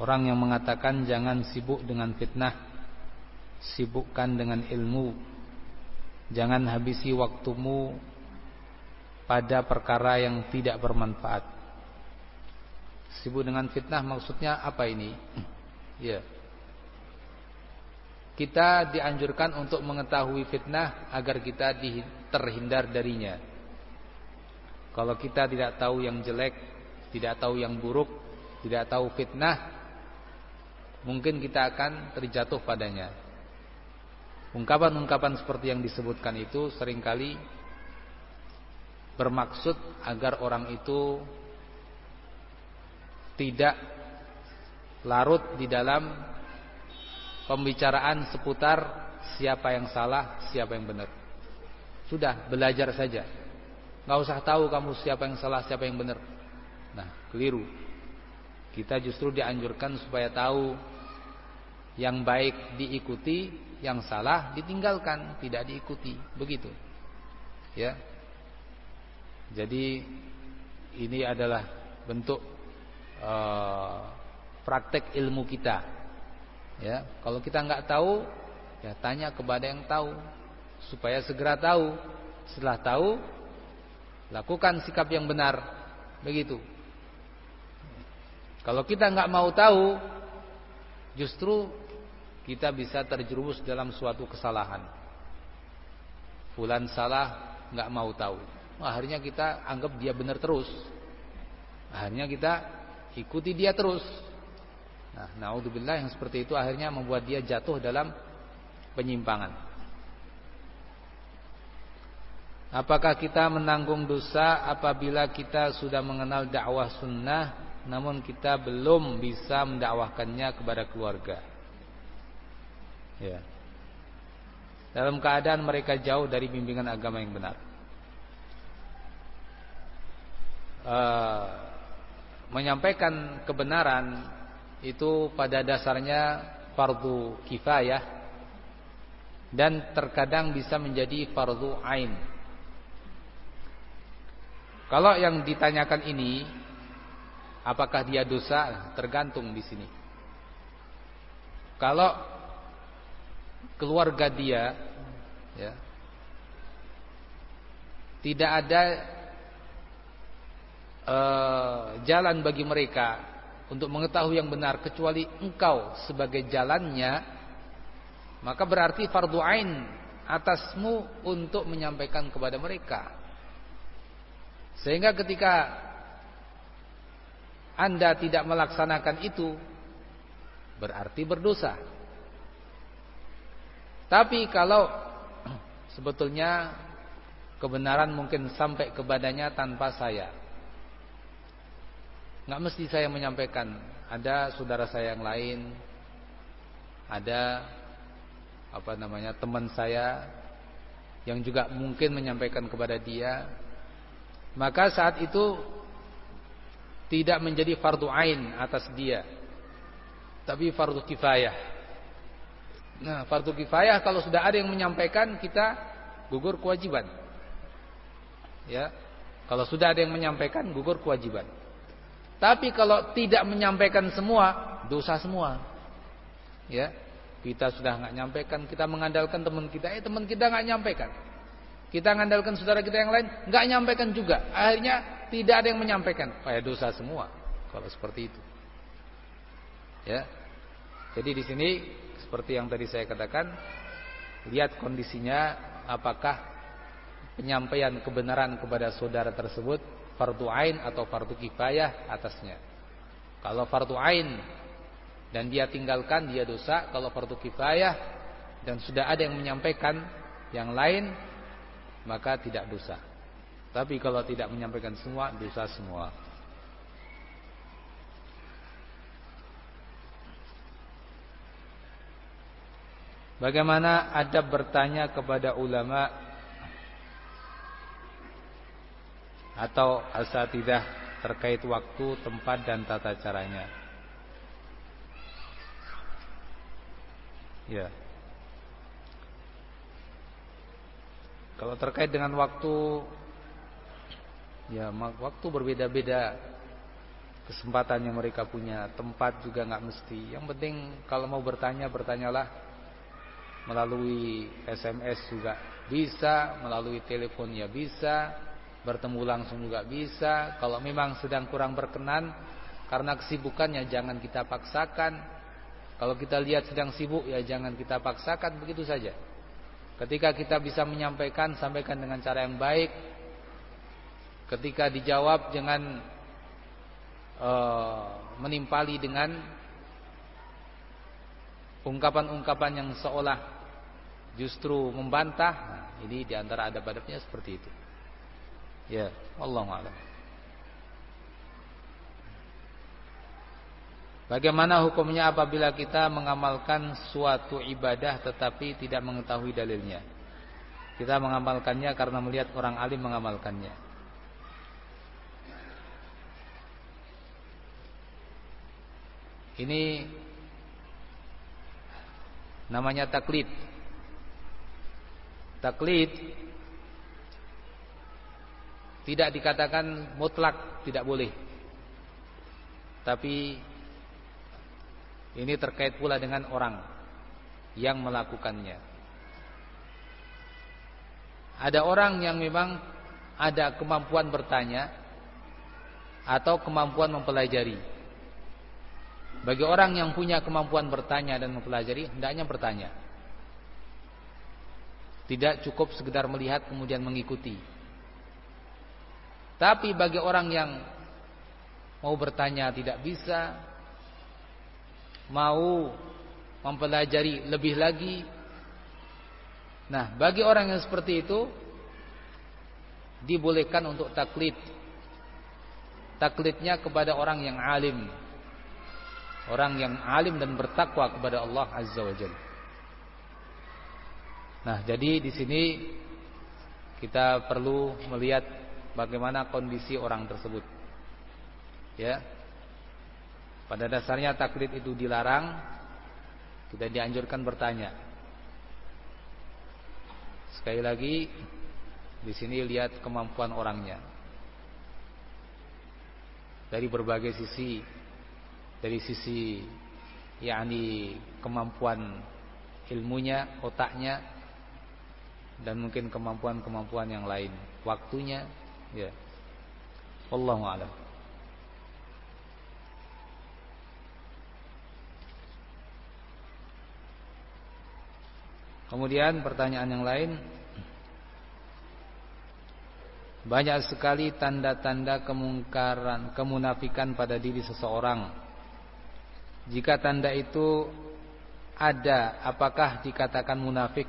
Orang yang mengatakan jangan sibuk dengan fitnah Sibukkan dengan ilmu. Jangan habisi waktumu Pada perkara yang tidak bermanfaat. Sibuk dengan fitnah maksudnya apa ini? Ya. Kita dianjurkan untuk mengetahui fitnah Agar kita terhindar darinya. Kalau kita tidak tahu yang jelek Tidak tahu yang buruk Tidak tahu fitnah mungkin kita akan terjatuh padanya. Ungkapan-ungkapan seperti yang disebutkan itu sering kali bermaksud agar orang itu tidak larut di dalam pembicaraan seputar siapa yang salah, siapa yang benar. Sudah, belajar saja. Gak usah tahu kamu siapa yang salah, siapa yang benar. Keliru. Kita justru dianjurkan supaya tahu yang baik diikuti, yang salah ditinggalkan, tidak diikuti. Begitu. Ya. Jadi ini adalah bentuk uh, praktek ilmu kita. Ya, kalau kita nggak tahu, ya tanya kepada yang tahu supaya segera tahu. Setelah tahu, lakukan sikap yang benar. Begitu. Kalau kita nggak mau tahu, justru kita bisa terjerumus dalam suatu kesalahan. Fulan salah, nggak mau tahu. Akhirnya kita anggap dia benar terus. Akhirnya kita ikuti dia terus. Nah, naudzubillah yang seperti itu akhirnya membuat dia jatuh dalam penyimpangan. Apakah kita menanggung dosa apabila kita sudah mengenal dakwah sunnah namun kita belum bisa mendakwahkannya kepada keluarga. Ya. Dalam keadaan mereka jauh dari bimbingan agama yang benar. Uh, menyampaikan kebenaran itu pada dasarnya fardu kifayah dan terkadang bisa menjadi fardu ain. Kalau yang ditanyakan ini Apakah dia dosa? Tergantung di sini. Kalau keluarga dia ya, tidak ada uh, jalan bagi mereka untuk mengetahui yang benar kecuali engkau sebagai jalannya, maka berarti fardu ain atasmu untuk menyampaikan kepada mereka. Sehingga ketika anda tidak melaksanakan itu berarti berdosa. Tapi kalau sebetulnya kebenaran mungkin sampai kepadanya tanpa saya. Nggak mesti saya menyampaikan. Ada saudara saya yang lain, ada apa namanya teman saya yang juga mungkin menyampaikan kepada dia. Maka saat itu tidak menjadi fardu ain atas dia. Tapi fardu kifayah. Nah fardu kifayah kalau sudah ada yang menyampaikan kita gugur kewajiban. Ya kalau sudah ada yang menyampaikan gugur kewajiban. Tapi kalau tidak menyampaikan semua dosa semua. Ya kita sudah nggak nyampaikan kita mengandalkan teman kita. Eh teman kita nggak nyampaikan. Kita mengandalkan saudara kita yang lain nggak nyampaikan juga. Akhirnya tidak ada yang menyampaikan. Kayak dosa semua kalau seperti itu. Ya. Jadi di sini seperti yang tadi saya katakan, lihat kondisinya apakah penyampaian kebenaran kepada saudara tersebut fardu ain atau fardu kifayah atasnya. Kalau fardu ain dan dia tinggalkan dia dosa, kalau fardu kifayah dan sudah ada yang menyampaikan yang lain maka tidak dosa. Tapi kalau tidak menyampaikan semua dosa semua. Bagaimana adab bertanya kepada ulama atau asatidah terkait waktu, tempat dan tata caranya? Ya. Kalau terkait dengan waktu Ya waktu berbeda-beda. Kesempatan yang mereka punya Tempat juga nggak mesti. Yang penting kalau mau bertanya Bertanyalah. Melalui SMS juga bisa Melalui telepon ya bisa Bertemu langsung juga bisa. Kalau memang sedang kurang berkenan Karena kesibukannya jangan kita paksakan. Kalau kita lihat sedang sibuk Ya jangan kita paksakan Begitu saja. Ketika kita bisa menyampaikan Sampaikan dengan cara yang baik ketika dijawab jangan uh, menimpali dengan ungkapan-ungkapan yang seolah justru membantah. Nah, ini di antara adab-adabnya seperti itu. Ya, Allah a'lam. Bagaimana hukumnya apabila kita mengamalkan suatu ibadah tetapi tidak mengetahui dalilnya? Kita mengamalkannya karena melihat orang alim mengamalkannya. Ini namanya taklid. Taklid Tidak dikatakan mutlak tidak boleh. Tapi ini terkait pula dengan orang yang melakukannya. Ada orang yang memang ada kemampuan bertanya atau kemampuan mempelajari. Bagi orang yang punya kemampuan bertanya dan mempelajari, hendaknya bertanya. Tidak cukup sekedar melihat kemudian mengikuti. Tapi bagi orang yang mau bertanya tidak bisa, mau mempelajari lebih lagi. Nah, bagi orang yang seperti itu dibolehkan untuk taklid. Taklidnya kepada orang yang alim. Orang yang alim dan bertakwa kepada Allah Azza wa Jalla. Nah, jadi di sini kita perlu melihat bagaimana kondisi orang tersebut. Ya. Pada dasarnya taklid itu dilarang. Kita dianjurkan bertanya. Sekali lagi di sini lihat kemampuan orangnya. Dari berbagai sisi. Dari sisi yakni kemampuan ilmunya, otaknya dan mungkin kemampuan-kemampuan yang lain, waktunya, ya. Wallahu a'lam. Kemudian pertanyaan yang lain banyak sekali tanda-tanda kemungkaran, kemunafikan pada diri seseorang. Jika tanda itu ada, apakah dikatakan munafik?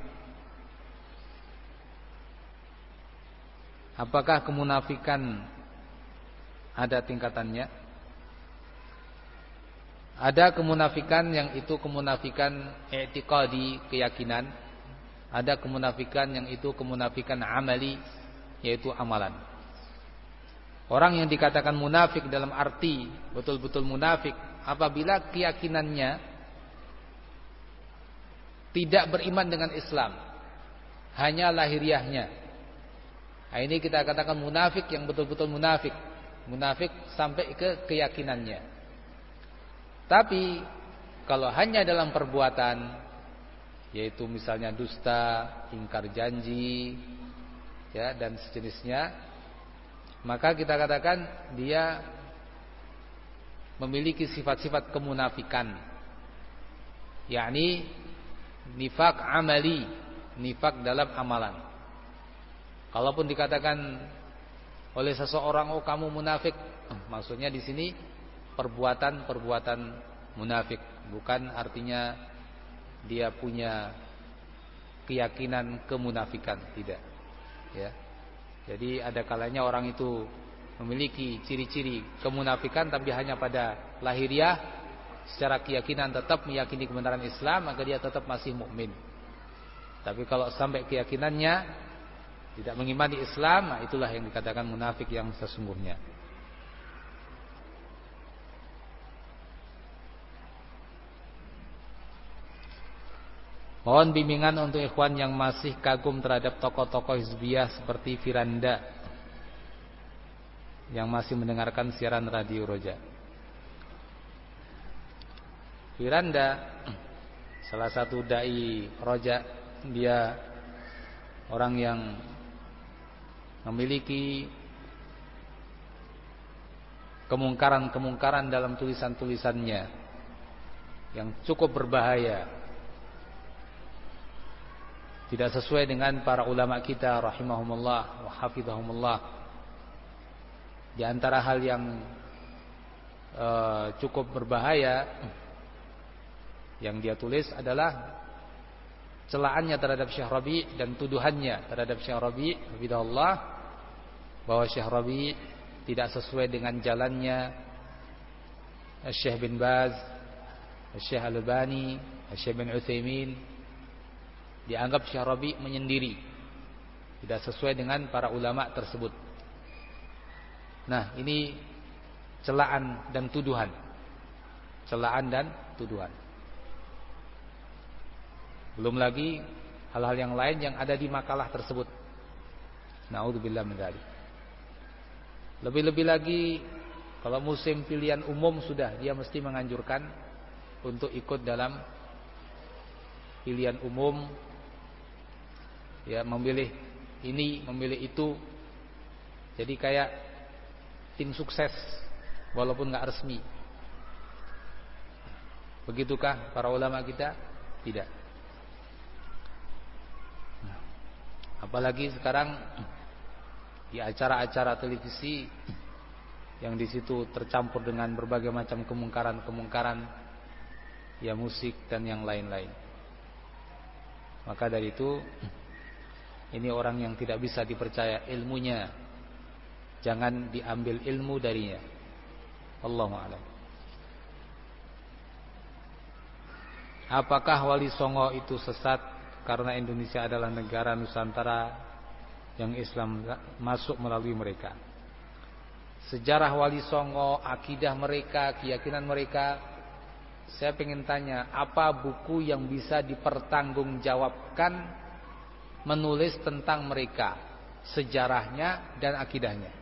Apakah kemunafikan ada tingkatannya? Ada kemunafikan yang itu kemunafikan i'tiqadi, keyakinan. Ada kemunafikan yang itu kemunafikan amali, yaitu amalan. Orang yang dikatakan munafik dalam arti betul-betul munafik apabila keyakinannya tidak beriman dengan Islam, hanya lahiriahnya. Nah, ini kita katakan munafik yang betul-betul munafik, munafik sampai ke keyakinannya. Tapi kalau hanya dalam perbuatan yaitu misalnya dusta, ingkar janji, ya dan sejenisnya maka kita katakan dia memiliki sifat-sifat kemunafikan. Yakni nifak amali nifak dalam amalan. Kalaupun dikatakan oleh seseorang oh kamu munafik maksudnya di sini perbuatan-perbuatan munafik. Bukan artinya dia punya keyakinan kemunafikan tidak. Ya. Jadi ada kalanya orang itu memiliki ciri-ciri kemunafikan tapi hanya pada lahiriah secara keyakinan tetap meyakini kebenaran Islam maka dia tetap masih mukmin. Tapi kalau sampai keyakinannya tidak mengimani Islam, nah itulah yang dikatakan munafik yang sesungguhnya. Mohon bimbingan untuk ikhwan yang masih kagum terhadap tokoh-tokoh hizbiyah seperti Firanda yang masih mendengarkan siaran radio Roja. Firanda salah satu dai Roja, dia orang yang memiliki kemungkaran-kemungkaran dalam tulisan-tulisannya yang cukup berbahaya tidak sesuai dengan para ulama kita rahimahumullah wa hafizahumullah di antara hal yang uh, cukup berbahaya yang dia tulis adalah celaannya terhadap Syekh Rabi dan tuduhannya terhadap Syekh Rabi Allah bahwa Syekh Rabi tidak sesuai dengan jalannya. Syekh bin Baz Syekh Al-Albani Syekh bin Utsaimin dianggap Syarabi menyendiri tidak sesuai dengan para ulama tersebut nah ini celaan dan tuduhan. Celaan dan tuduhan. Belum lagi hal-hal yang lain yang ada di makalah tersebut. Naudzubillah min Lebih-lebih lagi kalau musim pilihan umum sudah dia mesti menganjurkan untuk ikut dalam pilihan umum. Ya memilih ini, memilih itu. Jadi kayak tim sukses walaupun nggak resmi. Begitukah para ulama kita? Tidak. Apalagi sekarang di acara-acara televisi yang di situ tercampur dengan berbagai macam kemungkaran-kemungkaran ya musik dan yang lain-lain. Maka dari itu ini orang yang tidak bisa dipercaya ilmunya. Jangan diambil ilmu darinya. Allahu a'lam. Apakah Wali Songo itu sesat karena Indonesia adalah negara Nusantara yang Islam masuk melalui mereka. Sejarah Wali Songo, akidah mereka, keyakinan mereka. Saya ingin tanya, apa buku yang bisa dipertanggungjawabkan menulis tentang mereka, sejarahnya dan akidahnya?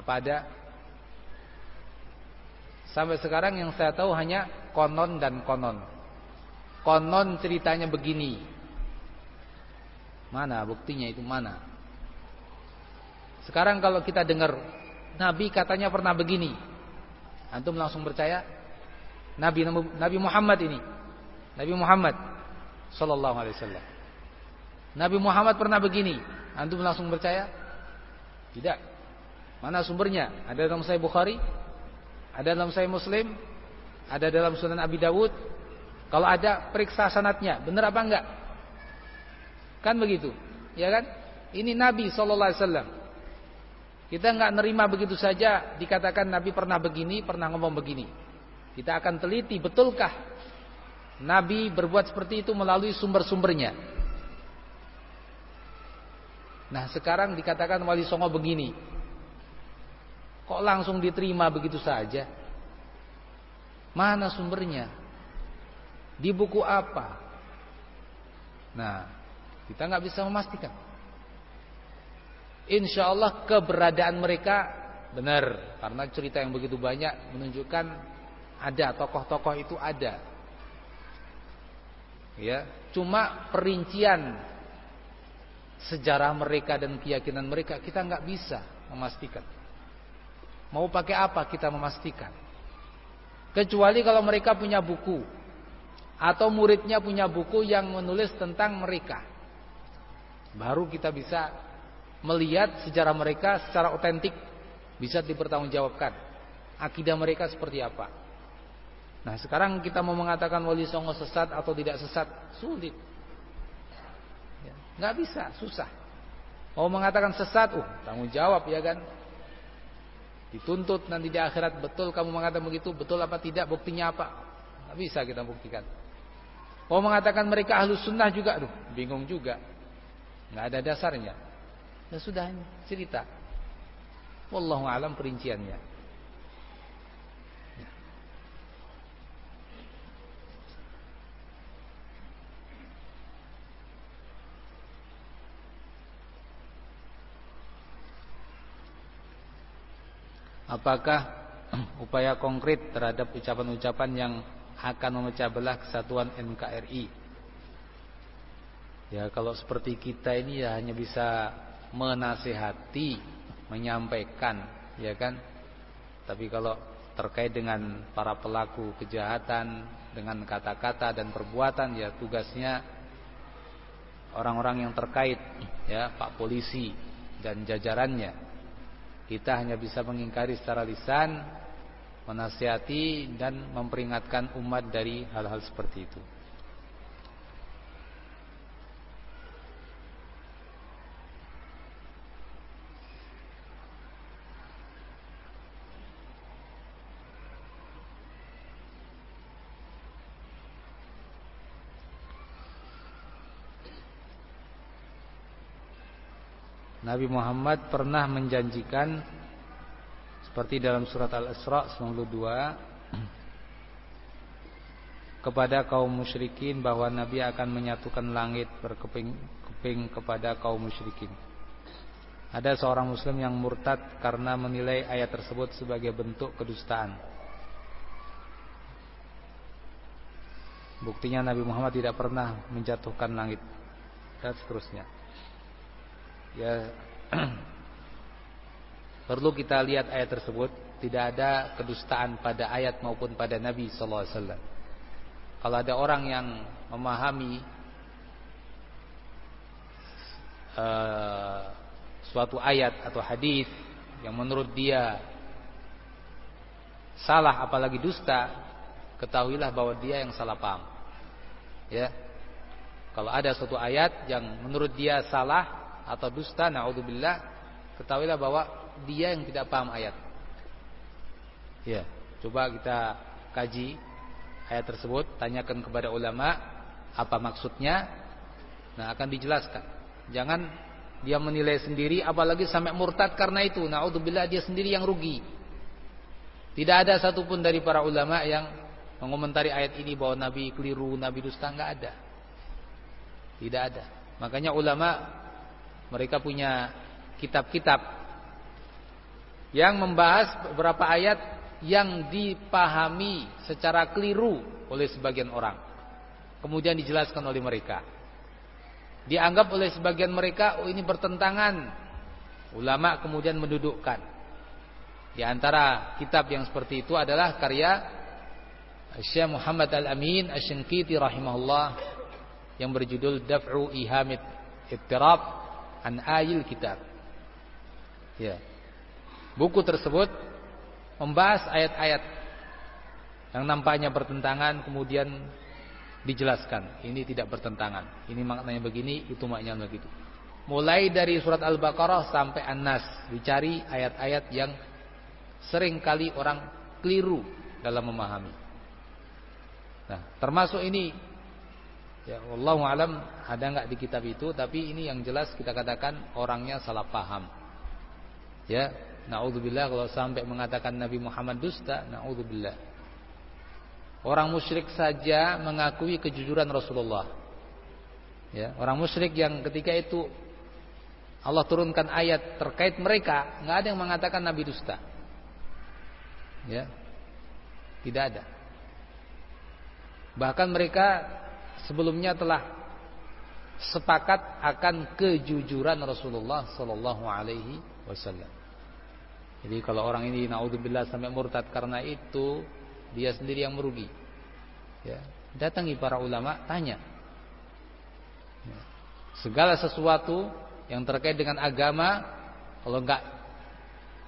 Apa ada? Sampai sekarang yang saya tahu hanya konon dan konon. Konon ceritanya begini, Mana buktinya itu mana? Sekarang kalau kita dengar Nabi katanya pernah begini. Antum langsung percaya? Nabi Nabi Muhammad ini. Nabi Muhammad sallallahu alaihi wasallam. Nabi Muhammad pernah begini. Antum langsung percaya? Tidak. Mana sumbernya? Ada dalam Sahih Bukhari? Ada dalam Sahih Muslim? Ada dalam Sunan Abi Dawud? Kalau ada, periksa sanatnya. Benar apa enggak? Kan begitu, ya kan? Ini Nabi Shallallahu Alaihi Wasallam. Kita nggak nerima begitu saja dikatakan Nabi pernah begini, pernah ngomong begini. Kita akan teliti betulkah Nabi berbuat seperti itu melalui sumber-sumbernya. Nah sekarang dikatakan Wali Songo begini. Kok langsung diterima begitu saja? Mana sumbernya? Di buku apa? Nah kita nggak bisa memastikan. Insya Allah keberadaan mereka benar karena cerita yang begitu banyak menunjukkan ada tokoh-tokoh itu ada. Ya, cuma perincian sejarah mereka dan keyakinan mereka kita nggak bisa memastikan. Mau pakai apa kita memastikan? Kecuali kalau mereka punya buku atau muridnya punya buku yang menulis tentang mereka. Baru kita bisa melihat sejarah mereka secara otentik bisa dipertanggungjawabkan. Akidah mereka seperti apa. Nah sekarang kita mau mengatakan Wali Songo sesat atau tidak sesat sulit. Ya, nggak bisa, susah. Mau mengatakan sesat, uh tanggung jawab ya kan. Dituntut nanti di akhirat betul kamu mengatakan begitu, betul apa tidak, buktinya apa? Nggak bisa kita buktikan. Mau mengatakan mereka ahlus sunnah juga, aduh bingung juga nggak ada dasarnya. Ya sudah cerita. Wallahu alam perinciannya. Apakah upaya konkret terhadap ucapan-ucapan yang akan memecah belah kesatuan NKRI Ya kalau seperti kita ini ya hanya bisa menasehati, menyampaikan, ya kan? Tapi kalau terkait dengan para pelaku kejahatan dengan kata-kata dan perbuatan ya tugasnya orang-orang yang terkait ya Pak polisi dan jajarannya. Kita hanya bisa mengingkari secara lisan, menasihati dan memperingatkan umat dari hal-hal seperti itu. Nabi Muhammad pernah menjanjikan seperti dalam surat Al-Isra 92 kepada kaum musyrikin bahwa Nabi akan menyatukan langit berkeping-keping kepada kaum musyrikin. Ada seorang muslim yang murtad karena menilai ayat tersebut sebagai bentuk kedustaan. Buktinya Nabi Muhammad tidak pernah menjatuhkan langit dan seterusnya. Ya perlu kita lihat ayat tersebut, tidak ada kedustaan pada ayat maupun pada Nabi sallallahu alaihi wasallam. Kalau ada orang yang memahami uh, suatu ayat atau hadis yang menurut dia salah apalagi dusta, ketahuilah bahwa dia yang salah paham. Ya. Kalau ada suatu ayat yang menurut dia salah atau dusta, naudzubillah, ketahuilah bahwa dia yang tidak paham ayat. Ya, coba kita kaji ayat tersebut, tanyakan kepada ulama apa maksudnya. Nah, akan dijelaskan. Jangan dia menilai sendiri apalagi sampai murtad karena itu. Naudzubillah dia sendiri yang rugi. Tidak ada satupun dari para ulama yang mengomentari ayat ini bahwa Nabi keliru, Nabi dusta enggak ada. Tidak ada. Makanya ulama mereka punya kitab-kitab yang membahas beberapa ayat yang dipahami secara keliru oleh sebagian orang. Kemudian dijelaskan oleh mereka. Dianggap oleh sebagian mereka oh ini bertentangan. Ulama kemudian mendudukkan. Di antara kitab yang seperti itu adalah karya Syekh Muhammad Al-Amin Asy-Syanqiti rahimahullah yang berjudul Daf'u Ihamit Ittirab an Ayil Kitab. Ya. Buku tersebut membahas ayat-ayat yang nampaknya bertentangan kemudian dijelaskan. Ini tidak bertentangan. Ini maknanya begini, itu maknanya begitu. Mulai dari surat Al-Baqarah sampai An-Nas, dicari ayat-ayat yang sering kali orang keliru dalam memahami. Nah, termasuk ini ya wallahu alam ada enggak di kitab itu, tapi ini yang jelas kita katakan orangnya salah paham. Ya, naudzubillah kalau sampai mengatakan Nabi Muhammad dusta, naudzubillah. Orang musyrik saja mengakui kejujuran Rasulullah. Ya, orang musyrik yang ketika itu Allah turunkan ayat terkait mereka, nggak ada yang mengatakan Nabi dusta. Ya. Tidak ada. Bahkan mereka sebelumnya telah sepakat akan kejujuran Rasulullah sallallahu alaihi wasallam. Jadi kalau orang ini naudzubillah sampai murtad karena itu, dia sendiri yang merugi. Ya, datangi para ulama, tanya. Ya. Segala sesuatu yang terkait dengan agama, kalau enggak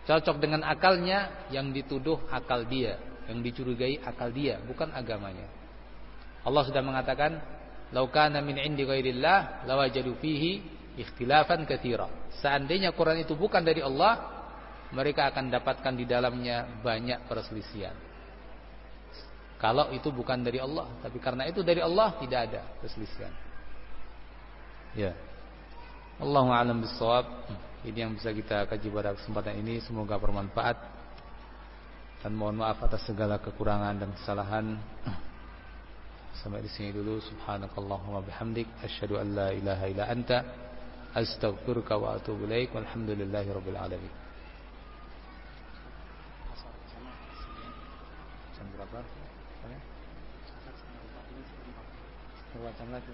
cocok dengan akalnya, yang dituduh akal dia, yang dicurigai akal dia, bukan agamanya. Allah sudah mengatakan, "Lau kana min 'indi ghairillah lawajadu fihi ikhtilafan katsira." Seandainya Quran itu bukan dari Allah, mereka akan dapatkan di dalamnya banyak perselisihan. Kalau itu bukan dari Allah, tapi karena itu dari Allah tidak ada perselisihan. Ya. Allahu a'lam bissawab. Ini yang bisa kita kaji pada kesempatan ini, semoga bermanfaat. Dan mohon maaf atas segala kekurangan dan kesalahan. Sampai di sini dulu. Subhanakallahumma bihamdik asyhadu an la ilaha illa anta astaghfiruka wa atubu ilaik. Walhamdulillahirabbil alamin. Jam berapa? Dua jam lagi.